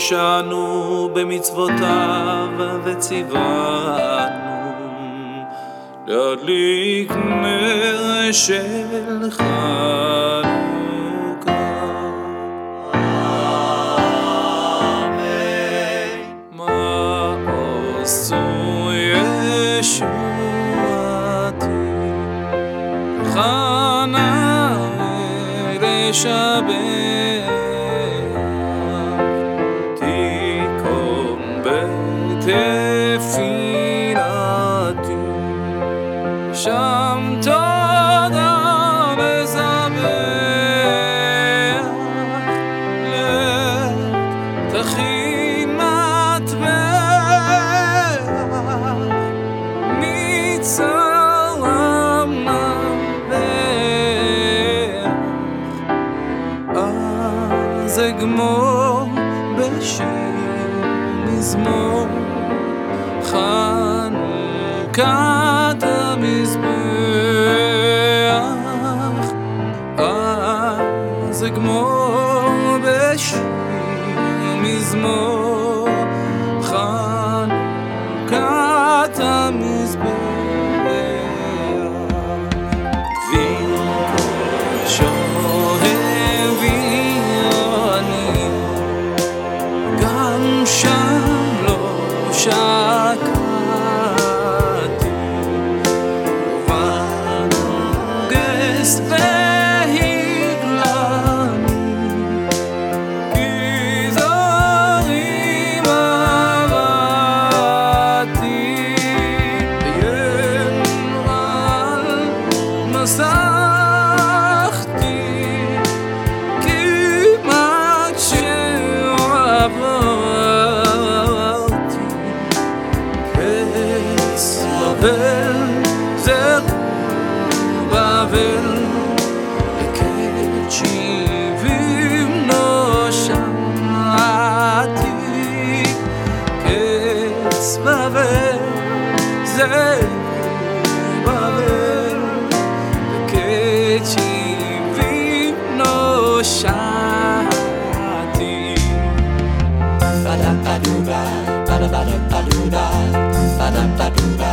ושענו במצוותיו וציוונו להדליק נר של חנוכה. מה עשו ישועתי חנה לשבח אז אגמור בשיר מזמור חנוכת המזבח אז אגמור בשיר מזמור חנוכת המזבח Babel, zel, Babel, Leket shivim noș shamati, Ketz Babel, zel, Babel, Leket shivim noș shamati. Ba da ba do ba, ba da ba da ba do da, ba da ba do ba.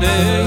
day.